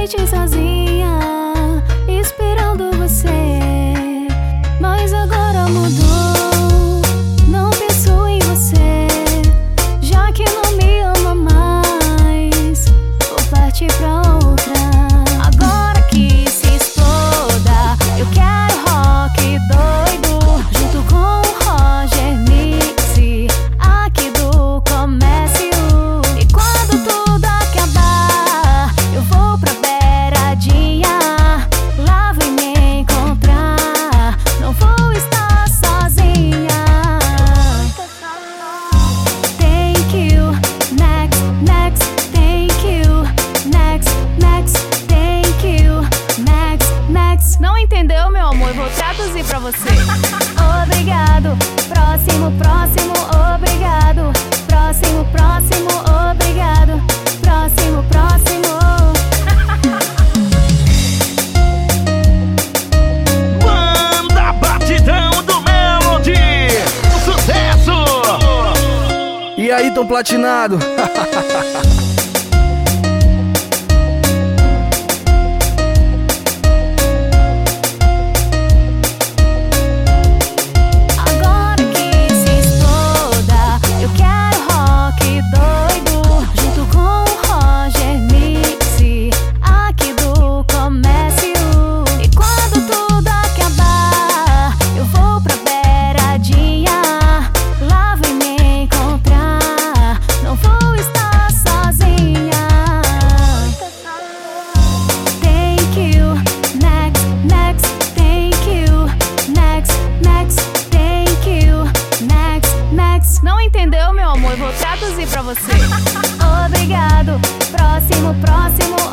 noite sozinha, esperando você. Mas agora mudou, não penso em você. Já que não me ama mais, vou partir pra pra você. Obrigado, próximo, próximo, obrigado. Próximo, próximo, obrigado. Próximo, próximo. Banda Batidão do Melody! Sucesso! E aí, tão platinado? amor, vou traduzir pra você. Obrigado, próximo, próximo.